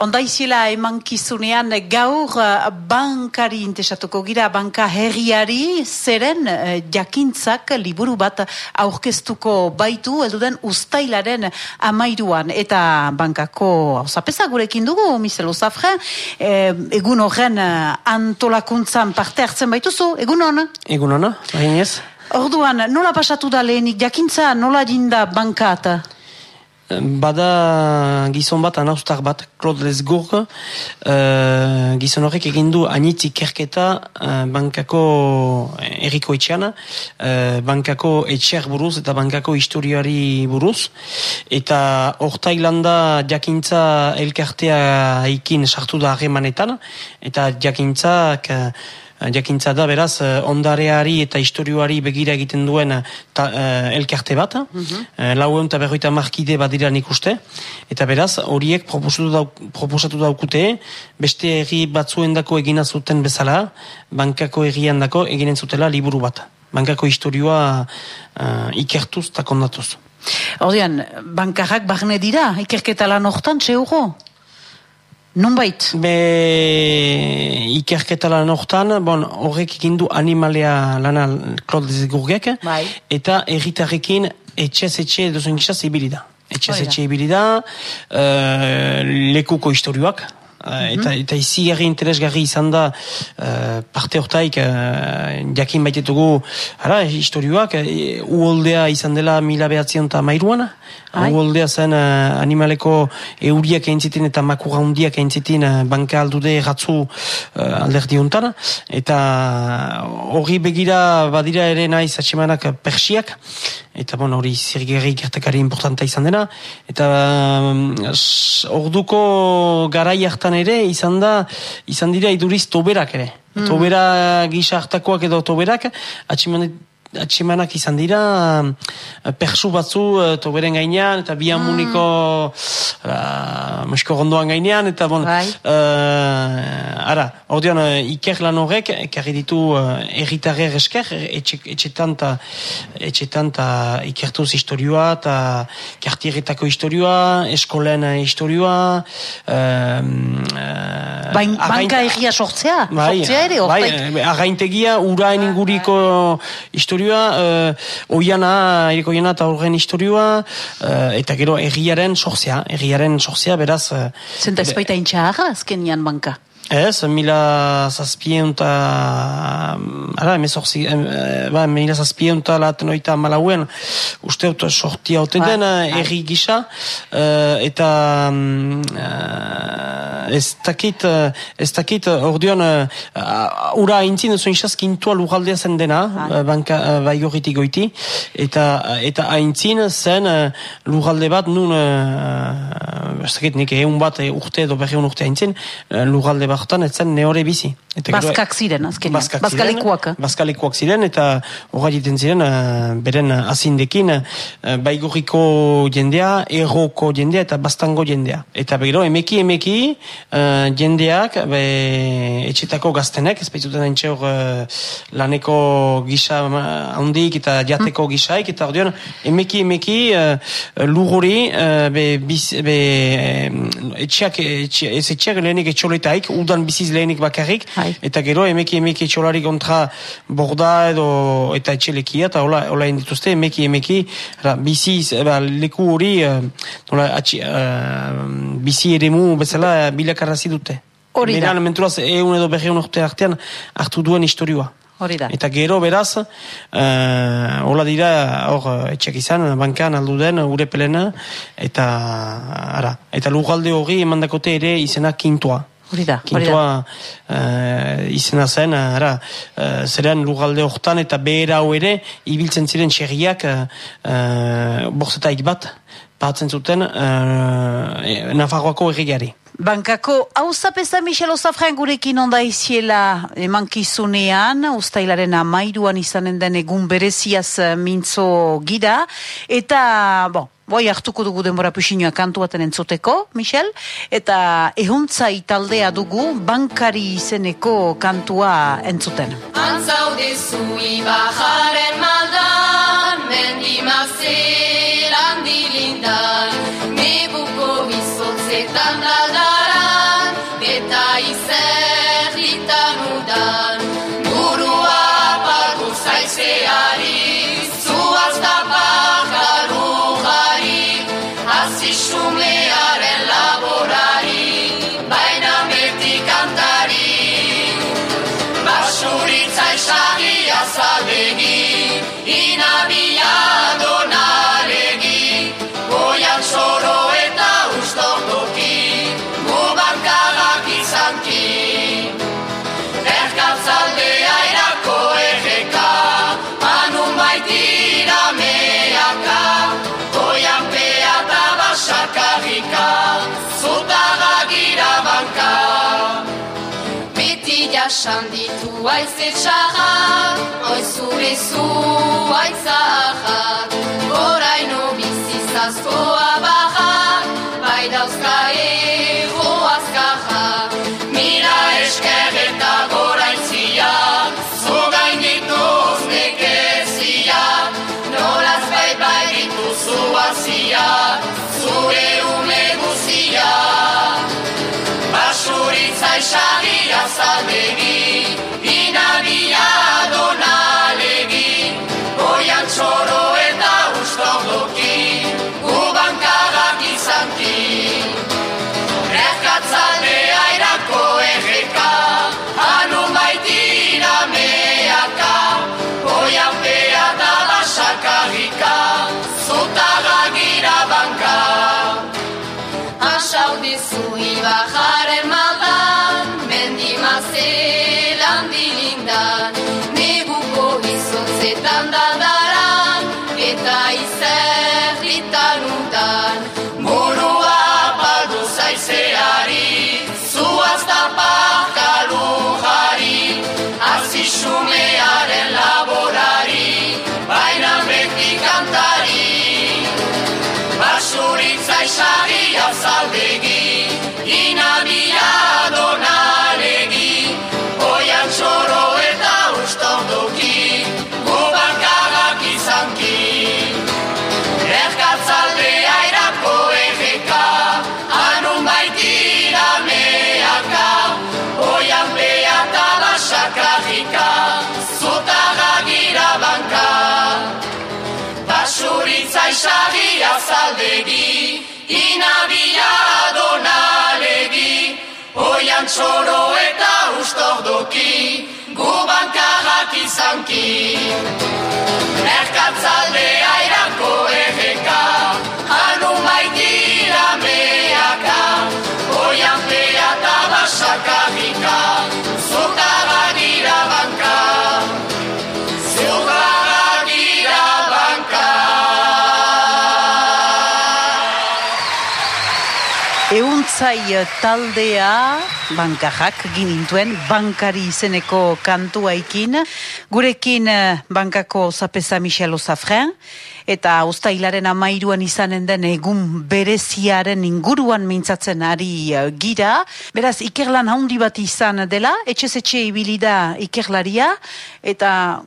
Ondaizila eman kizunean gaur uh, bankari intesatuko gira, banka herriari zeren uh, jakintzak liburu bat aurkeztuko baitu, elduden ustailaren amairuan, eta bankako zapesa gurekin dugu, Michel Osafre, eh, egun horren uh, antolakuntzan parte hartzen baituzu, egun hona? Egun hona. Orduan, nola pasatu da lehenik, jakintza nola dinda bankata? Bada gizon bat, anaustar bat, Claude Lesgourg, uh, gizon horrek egin du anitzi kerketa uh, bankako erriko etxeana, uh, bankako etxeak buruz eta bankako historiari buruz, eta orta hilanda jakintza elkartea ikin sartu da harremanetan, eta jakintzak jakintza da, beraz, eh, ondareari eta historioari begira egiten duen eh, ta, uh, elkarte bat, mm -hmm. lau egun eta berroita markide bat dira nik uste, eta beraz, horiek proposatu, dauk, proposatu daukute, beste erri batzuen dako egina zuten bezala, bankako errian dako eginen zutela liburu bat. Bankako historioa uh, ikertuz eta kondatuz. Ordean, bankarrak barne dira, ikerketa lan hortan, txeuro? Nunbait? Be ikerketa lan hortan, bon, horrek egin du animalea lana Claude Zigurgek, bai. eta erritarrekin etxez etxe dozen gisa zibilida. Etxez etxe ibilida, uh, lekuko historioak, Uh, eta, eta izi gari interesgarri izan da uh, parte hortaik uh, jakin baitetugu ara, historioak uh, uoldea izan dela mila behatzion eta mairuan uoldea zen uh, animaleko euriak egin eta makura hundiak egin zitin uh, banka aldude ratzu uh, alderdi hontana eta hori begira badira ere naiz atxemanak persiak eta bon, hori zirgerri gertakari importanta izan dena eta um, orduko garai hartan ere izan da izan dira iduriz toberak ere. Mm. Tobera gisa hartakoak edo toberak atximanet atximanak izan dira uh, persu batzu uh, toberen gainean eta bi amuniko mm. uh, musko rondoan gainean eta bon bai. uh, ara, ordean uh, iker lan horrek ekarri ditu uh, erritarrer esker etxetan eta etxetan eta ikertuz historioa eta kartieretako historioa eskolen historioa uh, Bain, banka egia sortzea? Bai, sortzea ere? Bai, againtegia urain inguriko historioa historioa, uh, oiana, eriko oiana eta horren historioa, uh, eta gero erriaren sorzea, erriaren sorzea, beraz... Uh, Zenta ezpaita intxaharra, azken nian banka? Ez, mila zazpien eta... Ara, emezorzi... Ba, mila zazpien eta laten oita malauen, uste auto sortia hauten den, erri gisa, uh, eta... Uh, ez dakit, eh, ez dakit, eh, ordean, uh, ura haintzin, zuen izaz, kintua lugaldea zen dena, uh, banka, uh, bai goiti, eta, eta haintzin zen uh, lugalde bat, nun, uh, ez dakit, nik egun bat urte edo berri urte haintzin, uh, lugalde batetan, ez zen neore bizi. Eta Baskak ziren, azkenean. Baskak Baskalekuak. Baskalekuak ziren, eta horra jiten ziren, uh, beren azindekin, uh, baigoriko jendea, erroko jendea, eta bastango jendea. Eta begiro, emeki, emeki, uh, jendeak be, etxetako gaztenek, ez baitzuten hain txeur uh, laneko gisa handik eta jateko mm. gisaik, eta ordean emeki emeki uh, luguri uh, be, be, etxeak, etxe, ez etxeak lehenik etxoletaik, udan biziz lehenik bakarrik, Hai. eta gero emeki emeki etxolari kontra borda edo eta etxelekia, eta hola, hola indituzte emeki emeki ra, biziz, ba, leku hori uh, uh, bizi ere mu bezala bilakarra dute. Hori da. Beran, menturaz, egun edo berreun urte artean hartu duen historioa. Hori da. Eta gero, beraz, uh, hola dira, hor, etxek izan, bankan aldu den, ure pelena, eta, ara, eta lugalde hori emandakote ere izena kintua. Hori da, Kintua uh, izena zen, ara, uh, zeren lugalde hortan eta behera hau ere, ibiltzen ziren txerriak uh, borzetaik bat, batzen zuten uh, Nafarroako erregiari. Bankako hau zapesa Michel Osafren gurekin onda iziela emankizunean, ustailaren amairuan izanen den egun bereziaz eh, mintzo gira, eta, bon, boi hartuko dugu denbora puxinoa kantu baten entzuteko, Michel, eta ehuntza italdea dugu bankari izeneko kantua entzuten. Antzaude zui Inavilado naredi voy al eta ustondoki o barkada kisanki desgalsea ina koefeka ma numai tira me aka voy a peatavasar kagika sutagagirabanka mitidashandi tuais zu aitzahak. Horaino bizizazkoa barrak, bai dauzka ego azkajak. Mira esker eta goraintziak, zu gaindituz nekeziak, nolaz bai bai dituzu aziak, zure ume Basuritza esari azaldegi, inabia donalegi, oian txoro eta ustordoki, gubakarrak izanki. Erkatzalde airako erreka, anun baitira meaka, oian pea eta basakarrika, zutara gira banka. Basuritza esari azaldegi, inabia donalegi, oian txoro eta ustordoki, gubankarrak izanki. Merkatzalde airako Euntzai taldea, bankajak ginintuen, bankari izeneko kantuaikin, gurekin eh, bankako zapesa Michel Ozafren, eta ustailaren amairuan izanen den egun bereziaren inguruan mintzatzen ari eh, gira. Beraz, ikerlan handi bat izan dela, etxez etxe ibilida ikerlaria, eta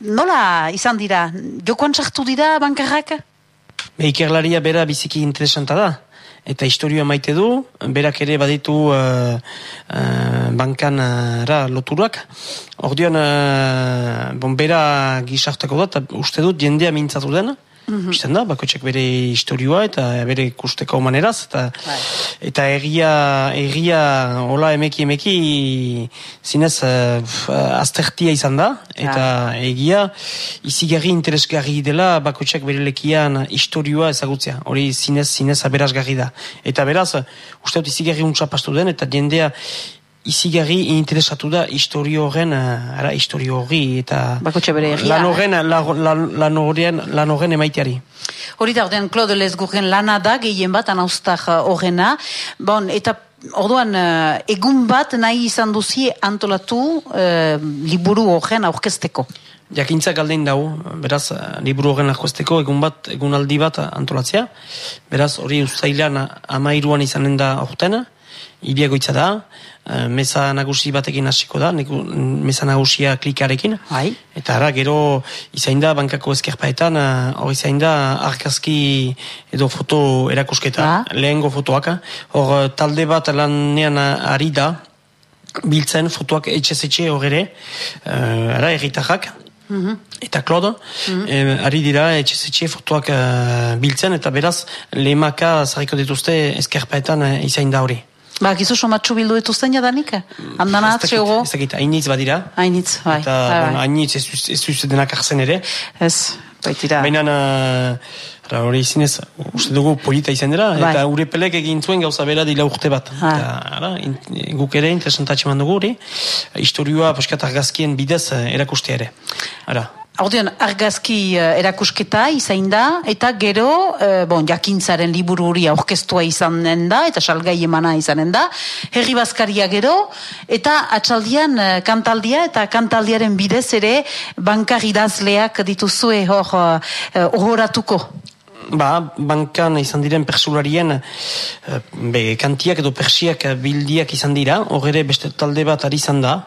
nola izan dira, jokoan sartu dira bankajak? Be, ikerlaria bera biziki interesanta da. Eta historioa maite du, berak ere baditu uh, uh, bankanara loturak. Ordean, uh, bon, bera gizartako da, eta uste dut jendea mintzatu dena. Mm -hmm. da, bakotxek bere historioa eta bere kusteko maneraz. Eta, eta egia, egia hola emeki emeki zinez uh, aztertia izan da. Eta egia izigarri interesgarri dela bakotxek bere lekian historioa ezagutzea. Hori zinez, zinez aberazgarri da. Eta beraz, uste dut izigarri untsa pastu den, eta jendea izigarri interesatu da historio horren, uh, ara, historio horri, eta bere lan horren, lan, lan horren, lan horren emaiteari. Hori da, ordean, Claude Lesgurren lana da, gehien bat, anaustak horrena. Bon, eta orduan, uh, egun bat nahi izan duzi antolatu uh, liburu horren aurkezteko. Jakintza galdein dau, beraz, liburu horren aurkezteko egun bat, egunaldi bat antolatzea. Beraz, hori ustailan amairuan izanen da aurtena, ibiagoitza da, meza nagusi batekin hasiko da, neku, meza nagusia klikarekin. Bai. Eta ara, gero izain da bankako ezkerpaetan, hori izain da argazki edo foto erakusketa, Ba. lehengo fotoak. Hor talde bat lanean ari da, biltzen fotoak etxez etxe hor ere, uh, ara, erritarrak. Eta Claude, eh, ari dira etxez etxe fotoak eh, biltzen, eta beraz, lehemaka zariko dituzte ezkerpaetan uh, izain da hori. Ba, gizu somatxu bildu dituzten jadanik? Andana Ez dakit- atxego? Ez dakit, hainitz badira. Hainitz, bai. Eta, bai, bueno, bai. hainitz ez, duz- denak hartzen ere. Ez, baitira. Baina, uh, hori zinez, uste dugu polita izan dira, Bai. eta ure pelek egin zuen gauza bera dila urte bat. Ah. Eta, ara, in, guk ere interesantatxe mandugu hori, historioa poskat argazkien bidez eh, erakustea ere. Ara, Ordean, argazki uh, erakusketa izain da, eta gero, uh, bon, jakintzaren liburu hori aurkeztua izanen da, eta salgai emana izanen da, herri bazkaria gero, eta atxaldian uh, kantaldia, eta kantaldiaren bidez ere, bankar idazleak dituzue hor uh, Ba, bankan izan diren persularien be, kantiak edo persiak bildiak izan dira, horre beste talde bat ari izan da,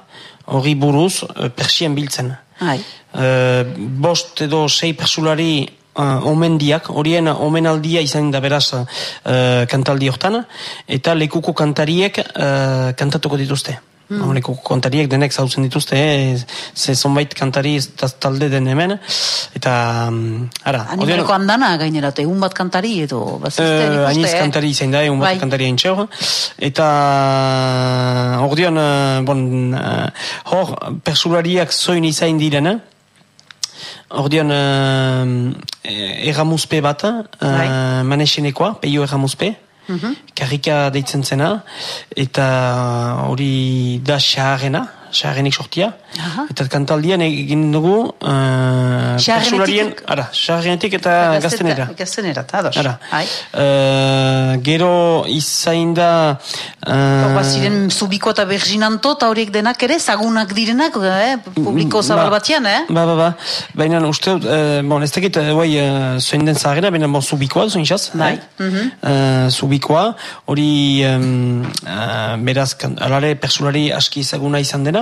hori buruz persien biltzen. Hai. Uh, bost edo sei persulari uh, omendiak, horien omenaldia izan da beraz uh, kantaldi hortan, eta lekuko kantariek uh, kantatuko dituzte. Mm. Honeko kontariek denek zautzen dituzte, eh? ze zonbait kantari talde den hemen, eta, um, ara. Animaleko andana gainerat, egun bat kantari edo, bazizte, uh, Aniz eh? kantari izan da, egun bat bai. kantari hain eta, hor dion, bon, hor, persulariak zoin izain diren, eh? Ordean, uh, erramuzpe bat, uh, bai. manesenekoa, peio erramuzpe, -hmm. karrika deitzen zena, eta hori da xaharena, xaharenik sortia, eta kantaldian egin dugu uh, persularien, ara, xaharenetik eta gaztenera. Gaztenera, eta ados. Ara. Uh, gero izain da... Uh, ziren zubiko eta berginanto, eta horiek denak ere, zagunak direnak, eh, publiko zabal ba, batian, eh? Ba, ba, ba. Baina uste, uh, bon, ez tekit, uh, bai, uh, zoin den zaharena, baina bon, zubikoa, zoin xaz, bai. Eh? Mm -hmm. uh, zubikoa, hori, um, uh, beraz, alare, persulari aski zaguna izan dena,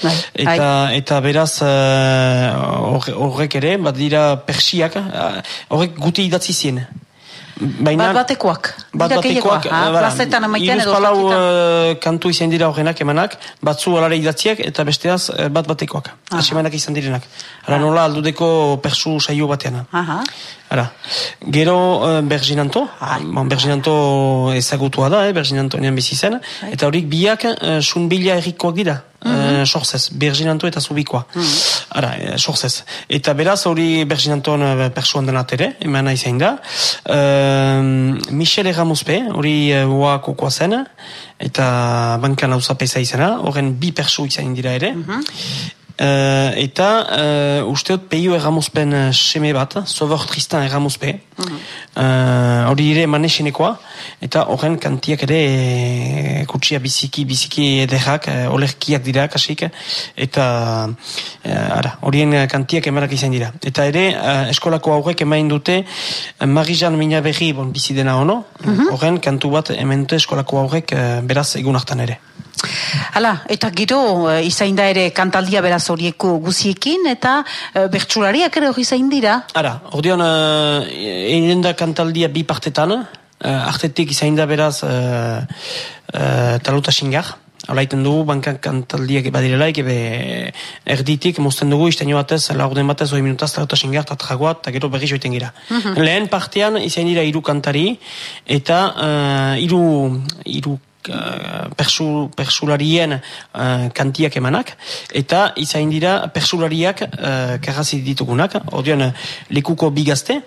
Bai. Eta, eta beraz eh, horrek ere, bat dira persiak, eh, horrek guti idatzi zien. Baina, bat batekoak. Bat batekoak. Plazetan amaitean edo. palau uh, kantu izan dira horrenak emanak, batzu alare idatziak eta besteaz bat batekoak. Asemanak izan direnak. Hala ah. nola aldudeko persu saio batean. Aha. Hala. Gero uh, Berginanto, bon, Berginanto ezagutua da, eh, Berginanto nean bizi zen, eta horik biak uh, sunbila errikoak dira. Mm -hmm. sorzez, Berginanto eta Zubikoa. Mm -hmm. Ara, e, sorzez. Eta beraz, hori Berginantoan e, persuan denat ere, eman nahi zein da. E, Michel Eramuzpe, hori ua kokoa zen, eta bankan hau zapesa izena, horren bi persu izan dira ere. Mm Uh, eta uh, usteot peio erramuzpen uh, seme bat, Sovor Tristan erramuzpe, mhm. hori uh, ere manesenekoa, eta horren kantiak ere e, kutsia biziki, biziki ederrak, uh, olerkiak dira kasik, eta uh, horien kantiak emarak izan dira. Eta ere, uh, eskolako aurrek emain dute, Marijan mina berri bon, bizidena ono, mhm. horren kantu bat hemen dute eskolako aurrek beraz egun hartan ere. Hala, eta gero uh, izain da ere kantaldia beraz horieko guziekin, eta uh, bertsulariak ere hori zain dira? Ara, uh, egin da kantaldia bi partetan, artetik izain da beraz uh, taluta xingar, Olaiten dugu, bankan kantaldiak badirelaik, ebe erditik, mozten dugu, izten batez, laurden batez, oi minutaz, taluta xingar, tatragoat, eta gero berri joiten gira. Mhm. Lehen partean, izain dira iru kantari, eta uh, iru, iru persu, persularien uh, kantiak emanak, eta izain dira persulariak uh, karrazi ditugunak, ordean lekuko bigazte,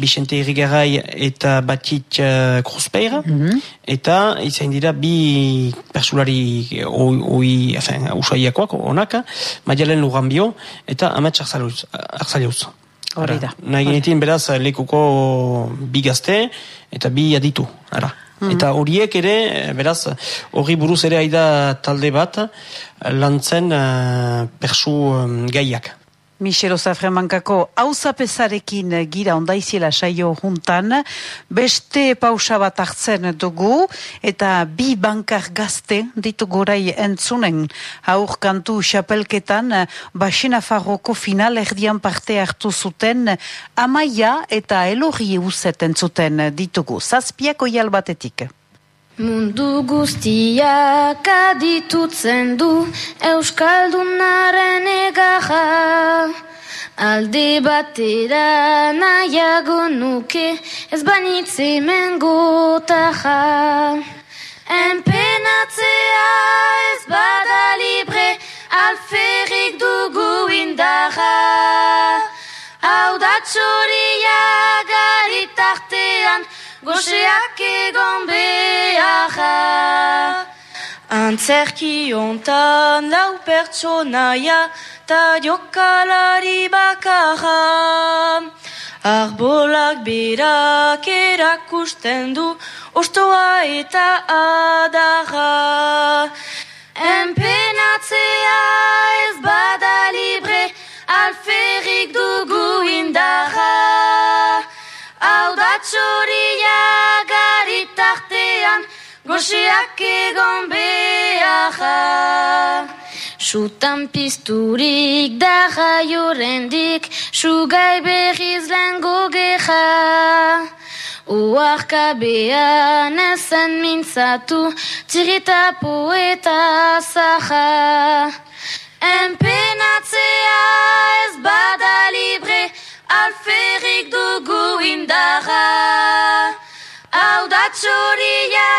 Bixente Irigarai eta Batit uh, Kruzpeir, mhm. eta izain dira bi persulari oi, enfin, usaiakoak, onak, Madialen Lugambio, eta Amet Arzaliuz. Hori da. Nahi beraz lekuko bigazte, eta bi aditu, ara. Mm. Eta horiek ere, eh, beraz, hori buruz ere aida talde bat, lantzen uh, persu um, gaiak. Michel Ozafremankako hauzapezarekin gira ondaiziela saio juntan, beste pausa bat hartzen dugu, eta bi bankar gazte ditu gorai entzunen haur kantu xapelketan basina farroko final erdian parte hartu zuten amaia eta elorri euzet entzuten ditugu. Zazpiako jalbatetik. Mundu guztiak aditutzen du Euskaldunaren egaja. Alde batera nahiago nuke ez banitze mengotaja Enpenatzea ez bada libre alferrik dugu indaja Hau da txoria garitartean goxeak egon beharra. Antzerki ontan lau pertsonaia ta jokalari bakarra. Arbolak berak erakusten du ostoa eta adarra. Enpenatzea ez bada libre, alferrik dugu indarra. Hau da txoria garitartean, goxeak egon beharra. Sutan pizturik da jaiorendik, sugai berriz lehen gogeja. Uarka bean ezen mintzatu, tirita poeta zaha. Enpenatzea ez bada libre, alferrik dugu indarra. Hau txoria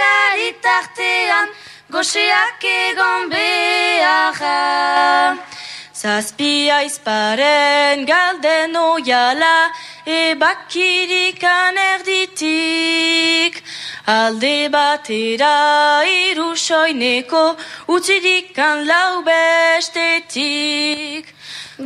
garitartean, goxeak egon beharra. Zazpia izparen galden oiala, ebakirikan erditik. Alde batera irusoineko, utzidikan lau bestetik.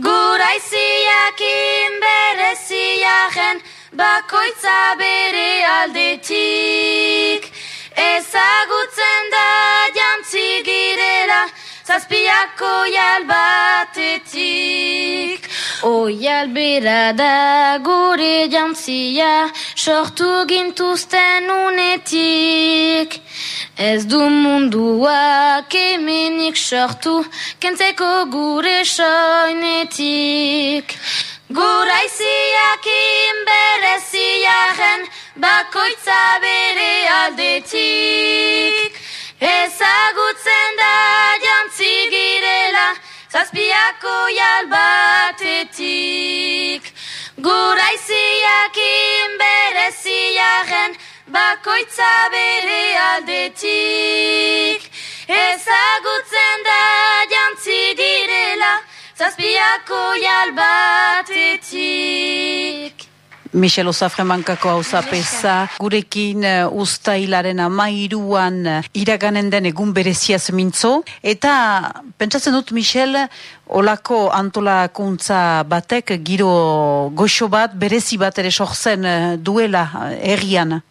Gura iziakin bereziaren, bakoitza bere aldetik. Ezagutzen da jantzi girela, zazpiako jal batetik. Oial bera da gure jantzia, sortu gintuzten unetik. Ez du munduak emenik sortu, kentzeko gure soinetik. Gura iziakin bereziaren, bakoitza bere aldetik. Ezagutzen da jantzi girela, zazpiako jal batetik. Gura iziakin bereziaren, bakoitza bere aldetik. Ezagutzen da jantzi girela, zazpiako jal batetik. Michel Osafremankako hau zapesa, gurekin uh, ustailaren amairuan uh, iraganen den egun bereziaz mintzo. Eta, pentsatzen dut, Michel, olako antolakuntza batek giro goxo bat, berezi bat ere sortzen uh, duela uh, errian,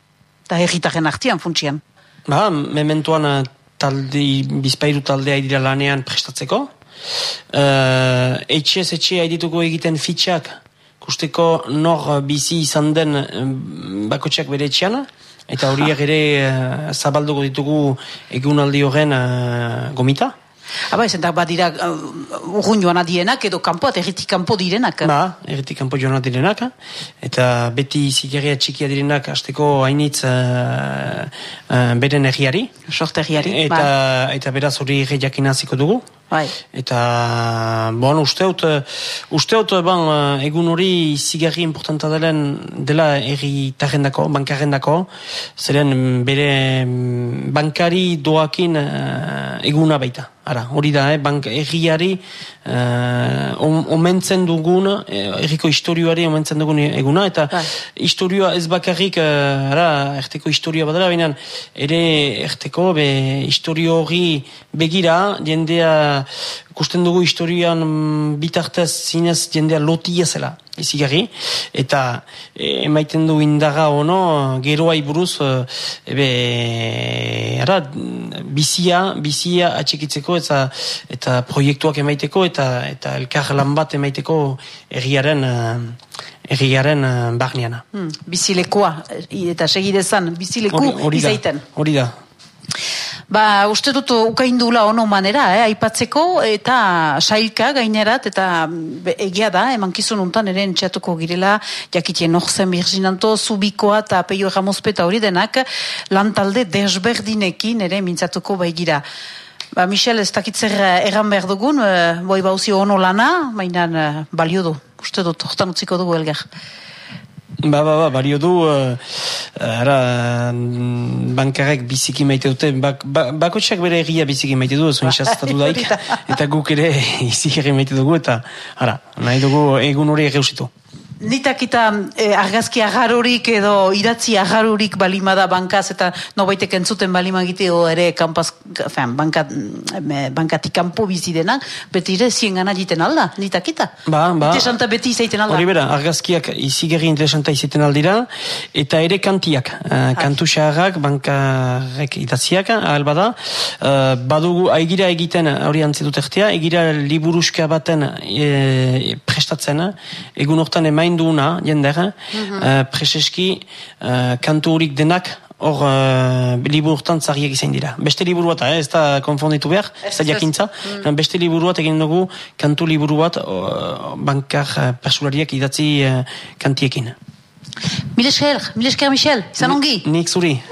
eta erritaren artian funtsian. Ba, mementuan uh, talde, bizpairu taldea dira lanean prestatzeko. Uh, etxez etxe haidituko egiten fitxak, kusteko nor bizi izan den bakotxak bere etxean, eta horiek ere uh, zabalduko ditugu egunaldi horren uh, gomita. Aba, ez eta badira uh, urrun joan adienak edo kanpo, eta erritik kanpo direnak. Ba, erritik kanpo joan direnak, eta beti zikerria txikia direnak hasteko hainitz uh, uh, beren erriari. Sorte erriari, eta, ba. Eta beraz hori jakinaziko dugu. Bai. Eta, bon, usteut, usteut, bon, egun hori zigarri importanta delen, dela erri tarrendako, bankarrendako, zeren bere bankari doakin uh, eguna baita. Ara, hori da, eh, bank, erriari uh, omentzen dugun, erriko historioari omentzen dugun eguna, eta Bai. historioa ez bakarrik, uh, ara, erteko historioa badala, baina ere erteko, be, historio hori begira, jendea kusten dugu historian bitartez zinez jendea lotia zela izigarri, eta e, emaiten du indaga ono geroai buruz e, ebe, ara, bizia bizia atxikitzeko eta, eta proiektuak emaiteko eta eta elkar lan bat emaiteko erriaren erriaren barneana. Hmm, bizilekoa, eta segidezan, bizileku Hori- hori da, izaiten. Hori da. Ba, uste dut ukaindula ono manera, eh, aipatzeko, eta sailka gainerat, eta egia da, emankizun untan ere entxatuko girela, jakitien norzen birzinanto, zubikoa eta peio jamozpeta hori denak, lantalde desberdinekin ere mintzatuko baigira. Ba, Michel, ez dakitzer erran behar dugun, eh, boi bauzi ono lana, mainan balio du, uste dut, hortan utziko dugu elgar. Ba, ba, ba, bario du, uh, ara, mm, bankarek biziki maite dute, bak, ba, bakotxak bere egia biziki maite du, zuen xaztatu daik, eta guk ere ere maite dugu, eta, ara, nahi dugu egun hori egeusitu. Nitak eta eh, argazki agarrorik edo idatzi agarrorik balimada bankaz eta nobaitek entzuten balimagite o ere kanpaz, fean, bankat, mm, bankatik kanpo bizi denak, beti ere zien gana jiten alda, nitak eta. Ba, ba. Interesanta beti izaiten alda. Hori bera, argazkiak izigerri interesanta izaten aldira, eta ere kantiak, uh, kantu xaharrak, bankarek idatziak, ahal bada, uh, badugu aigira egiten hori antzitut ertea, egira liburuska baten e, prestatzen, egun hortan emain duuna, jender, mm preseski uh, kantu horik denak hor uh, liburu hortan zarriak izan dira. Beste liburu bat, eh, ez da konfonditu behar, ez da jakintza, mm. beste liburu bat egin dugu kantu liburu bat uh, bankar uh, persulariak idatzi uh, kantiekin. Milesker, Milesker Michel, izan ongi? Nik zuri.